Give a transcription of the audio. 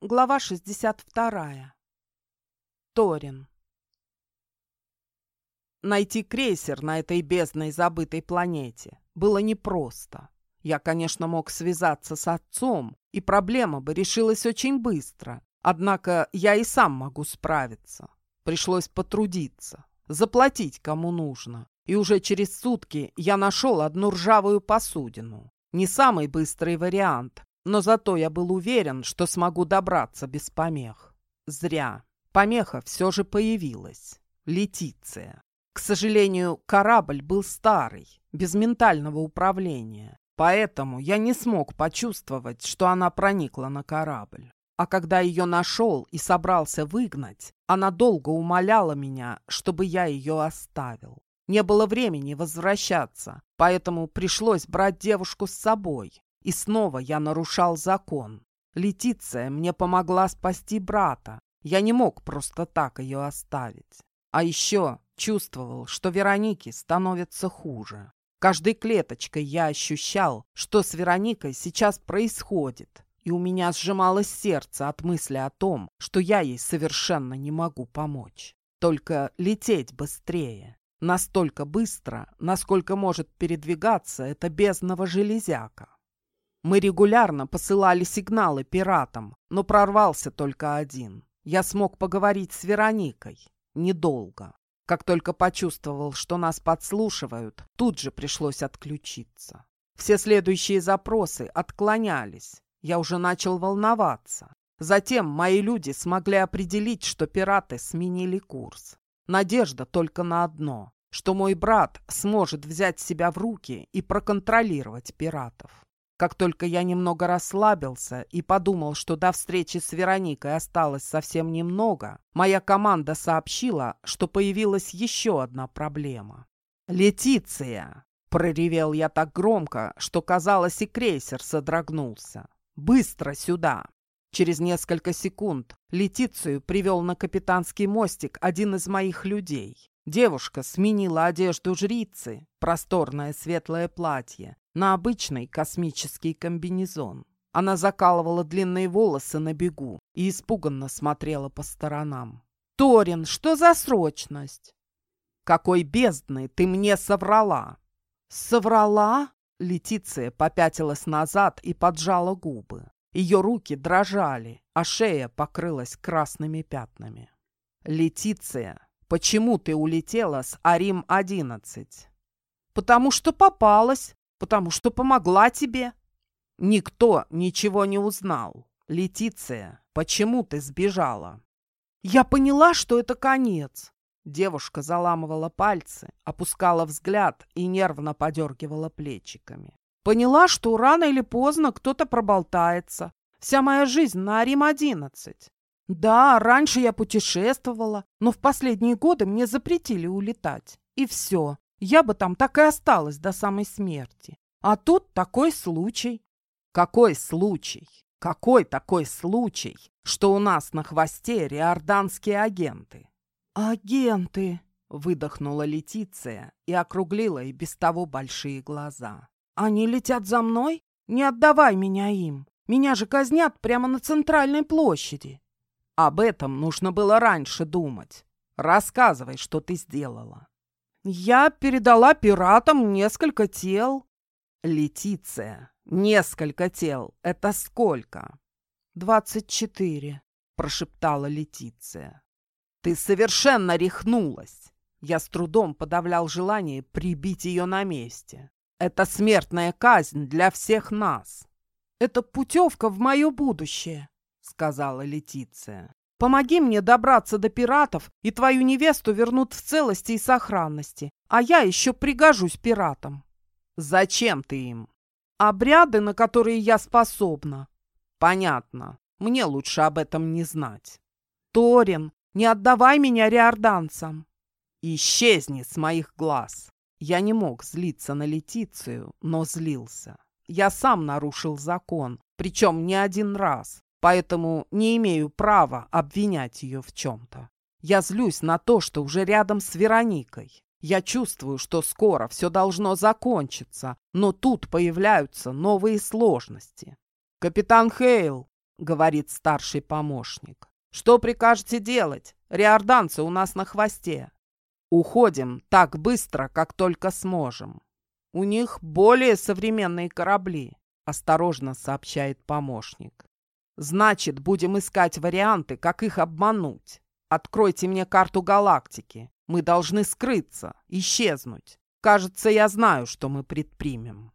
Глава 62. Торин. Найти крейсер на этой бездной забытой планете было непросто. Я, конечно, мог связаться с отцом, и проблема бы решилась очень быстро. Однако я и сам могу справиться. Пришлось потрудиться, заплатить кому нужно. И уже через сутки я нашел одну ржавую посудину. Не самый быстрый вариант, но зато я был уверен, что смогу добраться без помех. Зря. Помеха все же появилась. Летиция. К сожалению, корабль был старый, без ментального управления. Поэтому я не смог почувствовать, что она проникла на корабль. А когда ее нашел и собрался выгнать, она долго умоляла меня, чтобы я ее оставил. Не было времени возвращаться, поэтому пришлось брать девушку с собой. И снова я нарушал закон. Летиция мне помогла спасти брата. Я не мог просто так ее оставить. А еще чувствовал, что Веронике становится хуже. Каждой клеточкой я ощущал, что с Вероникой сейчас происходит, и у меня сжималось сердце от мысли о том, что я ей совершенно не могу помочь. Только лететь быстрее. Настолько быстро, насколько может передвигаться эта бездного железяка. Мы регулярно посылали сигналы пиратам, но прорвался только один. Я смог поговорить с Вероникой. Недолго. Как только почувствовал, что нас подслушивают, тут же пришлось отключиться. Все следующие запросы отклонялись. Я уже начал волноваться. Затем мои люди смогли определить, что пираты сменили курс. Надежда только на одно, что мой брат сможет взять себя в руки и проконтролировать пиратов. Как только я немного расслабился и подумал, что до встречи с Вероникой осталось совсем немного, моя команда сообщила, что появилась еще одна проблема. «Летиция!» — проревел я так громко, что, казалось, и крейсер содрогнулся. «Быстро сюда!» Через несколько секунд Летицию привел на капитанский мостик один из моих людей. Девушка сменила одежду жрицы, просторное светлое платье, на обычный космический комбинезон. Она закалывала длинные волосы на бегу и испуганно смотрела по сторонам. «Торин, что за срочность?» «Какой бездны ты мне соврала!» «Соврала?» Летиция попятилась назад и поджала губы. Ее руки дрожали, а шея покрылась красными пятнами. «Летиция, Почему ты улетела с Арим-11? Потому что попалась, потому что помогла тебе. Никто ничего не узнал. Летиция, почему ты сбежала? Я поняла, что это конец. Девушка заламывала пальцы, опускала взгляд и нервно подергивала плечиками. Поняла, что рано или поздно кто-то проболтается. Вся моя жизнь на Арим-11. Да, раньше я путешествовала, но в последние годы мне запретили улетать. И все, я бы там так и осталась до самой смерти. А тут такой случай. Какой случай? Какой такой случай, что у нас на хвосте риорданские агенты? Агенты, выдохнула Летиция и округлила и без того большие глаза. Они летят за мной? Не отдавай меня им. Меня же казнят прямо на центральной площади. Об этом нужно было раньше думать. Рассказывай, что ты сделала. Я передала пиратам несколько тел. Летиция, несколько тел. Это сколько? Двадцать четыре, прошептала Летиция. Ты совершенно рехнулась. Я с трудом подавлял желание прибить ее на месте. Это смертная казнь для всех нас. Это путевка в мое будущее сказала Летиция. «Помоги мне добраться до пиратов, и твою невесту вернут в целости и сохранности, а я еще пригожусь пиратам». «Зачем ты им?» «Обряды, на которые я способна». «Понятно. Мне лучше об этом не знать». «Торин, не отдавай меня риорданцам». «Исчезни с моих глаз». Я не мог злиться на Летицию, но злился. Я сам нарушил закон, причем не один раз поэтому не имею права обвинять ее в чем-то. Я злюсь на то, что уже рядом с Вероникой. Я чувствую, что скоро все должно закончиться, но тут появляются новые сложности. «Капитан Хейл!» — говорит старший помощник. «Что прикажете делать? Риорданцы у нас на хвосте. Уходим так быстро, как только сможем. У них более современные корабли», — осторожно сообщает помощник. «Значит, будем искать варианты, как их обмануть. Откройте мне карту галактики. Мы должны скрыться, исчезнуть. Кажется, я знаю, что мы предпримем».